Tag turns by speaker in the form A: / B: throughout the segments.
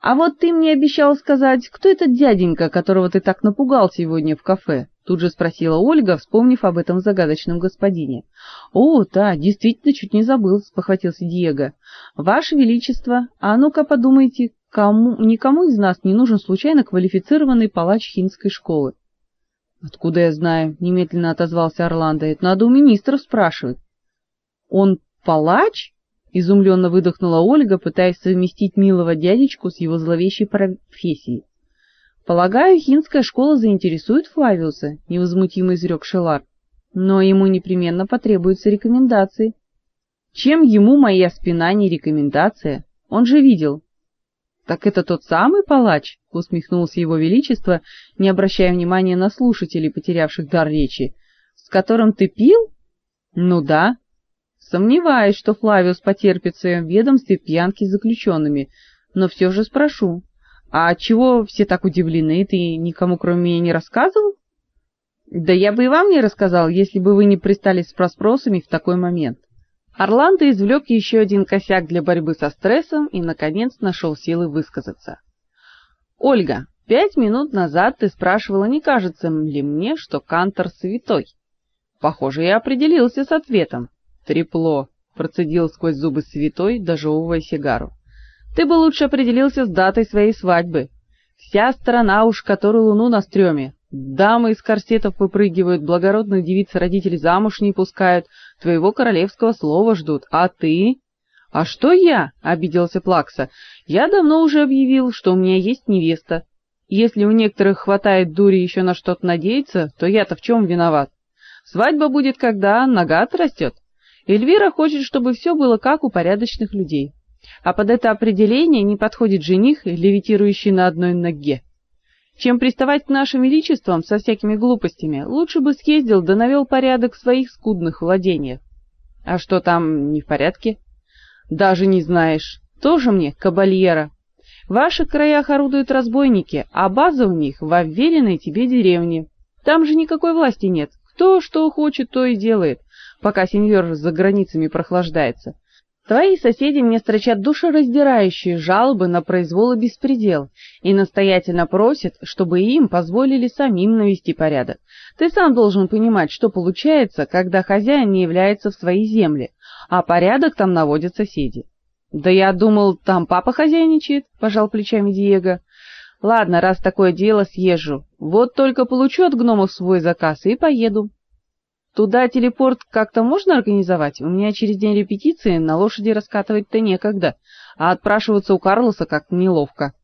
A: А вот ты мне обещал сказать, кто этот дяденька, которого ты так напугал сегодня в кафе? Тут же спросила Ольга, вспомнив об этом загадочном господине. О, да, действительно, чуть не забыл, спохватился Диего. Ваше величество, а ну-ка подумайте, кому никому из нас не нужен случайно квалифицированный палач хинской школы. Откуда я знаю? немедленно отозвался Орландо. Это надо у министров спрашивать. Он палач? Изумленно выдохнула Ольга, пытаясь совместить милого дядечку с его зловещей профессией. Полагаю, хинская школа заинтересует Флавиуса, невозмутимо изрек Шелар. Но ему непременно потребуются рекомендации. Чем ему моя спина не рекомендация? Он же видел. Так это тот самый палач, усмехнулся его величество, не обращая внимания на слушателей, потерявших дар речи. С которым ты пил? Ну да, Сомневаюсь, что Флавиус потерпит в своем ведомстве пьянки с заключенными, но все же спрошу. А чего все так удивлены? Ты никому кроме меня не рассказывал? Да я бы и вам не рассказал, если бы вы не пристали с проспросами в такой момент. Орландо извлек еще один косяк для борьбы со стрессом и наконец нашел силы высказаться. Ольга, пять минут назад ты спрашивала, не кажется ли мне, что Кантор святой. Похоже, я определился с ответом. Трепло, процедил сквозь зубы святой, дожевывая сигару. Ты бы лучше определился с датой своей свадьбы. Вся страна уж которую луну на стреме. Дамы из корсетов выпрыгивают, благородных девиц родители замуж не пускают, твоего королевского слова ждут. А ты? А что я? обиделся Плакса. Я давно уже объявил, что у меня есть невеста. Если у некоторых хватает дури еще на что-то надеяться, то я-то в чем виноват? Свадьба будет когда нога отрастет. Эльвира хочет, чтобы все было как у порядочных людей. А под это определение не подходит жених, левитирующий на одной ноге. Чем приставать к нашим величествам со всякими глупостями, лучше бы съездил да навел порядок в своих скудных владениях. А что там не в порядке? Даже не знаешь. Тоже мне кабальера. В ваших краях орудуют разбойники, а база у них в уверенной тебе деревне. Там же никакой власти нет. Кто что хочет, то и делает пока сеньор за границами прохлаждается. Твои соседи мне строчат душераздирающие жалобы на произвол и беспредел и настоятельно просят, чтобы им позволили самим навести порядок. Ты сам должен понимать, что получается, когда хозяин не является в своей земле, а порядок там наводят соседи. Да я думал, там папа хозяйничает, пожал плечами Диего. Ладно, раз такое дело, съезжу. Вот только получу от гномов свой заказ и поеду. Туда телепорт как-то можно организовать? У меня через день репетиции на лошади раскатывать-то некогда, а отпрашиваться у Карлоса как-то неловко.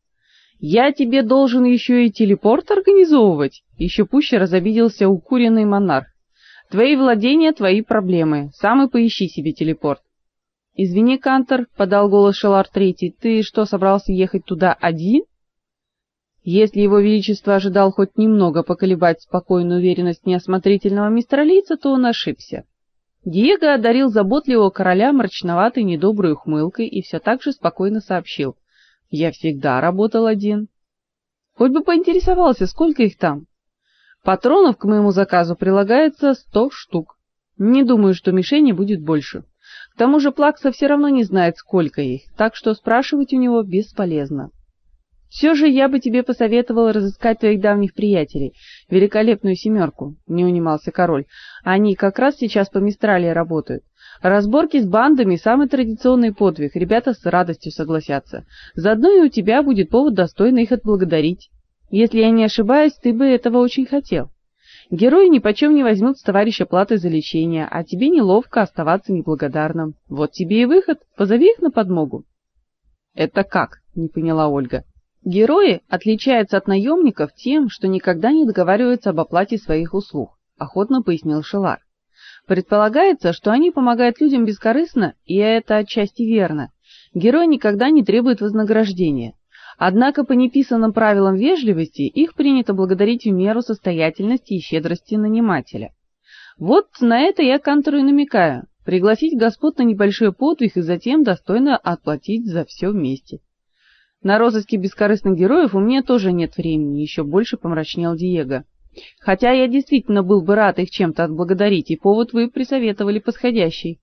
A: Я тебе должен еще и телепорт организовывать? Еще пуще разобиделся укуренный монарх. Твои владения твои проблемы. Сам и поищи себе телепорт. Извини, Кантор, подал голос Шелар Третий. Ты что, собрался ехать туда один? Если его величество ожидал хоть немного поколебать спокойную уверенность неосмотрительного мистера Лица, то он ошибся. Диего одарил заботливого короля мрачноватой недоброй ухмылкой и все так же спокойно сообщил: "Я всегда работал один. Хоть бы поинтересовался, сколько их там. Патронов к моему заказу прилагается сто штук. Не думаю, что мишени будет больше. К тому же Плакса все равно не знает, сколько их, так что спрашивать у него бесполезно. Все же я бы тебе посоветовал разыскать твоих давних приятелей, великолепную семерку», — не унимался король. Они как раз сейчас по Мистралии работают. Разборки с бандами самый традиционный подвиг. Ребята с радостью согласятся. Заодно и у тебя будет повод достойно их отблагодарить. Если я не ошибаюсь, ты бы этого очень хотел. Герои ни почем не возьмут с товарища платы за лечение, а тебе неловко оставаться неблагодарным. Вот тебе и выход. Позови их на подмогу. Это как? не поняла Ольга. Герои отличаются от наемников тем, что никогда не договариваются об оплате своих услуг, охотно пояснил Шелар. Предполагается, что они помогают людям бескорыстно, и это отчасти верно. Герой никогда не требует вознаграждения. Однако по неписанным правилам вежливости их принято благодарить в меру состоятельности и щедрости нанимателя. Вот на это я Кантору и намекаю. Пригласить господ на небольшой подвиг и затем достойно отплатить за все вместе. На розыске бескорыстных героев у меня тоже нет времени, еще больше помрачнел Диего. Хотя я действительно был бы рад их чем-то отблагодарить, и повод вы присоветовали подходящий.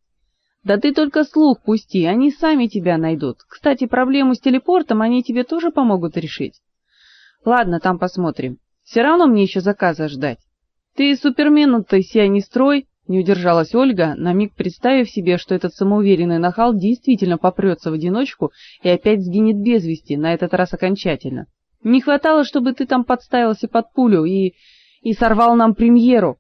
A: Да ты только слух пусти, они сами тебя найдут. Кстати, проблему с телепортом они тебе тоже помогут решить. Ладно, там посмотрим. Все равно мне еще заказа ждать. Ты супермену-то себя не строй, не удержалась Ольга, на миг представив себе, что этот самоуверенный нахал действительно попрется в одиночку и опять сгинет без вести, на этот раз окончательно. Не хватало, чтобы ты там подставился под пулю и и сорвал нам премьеру.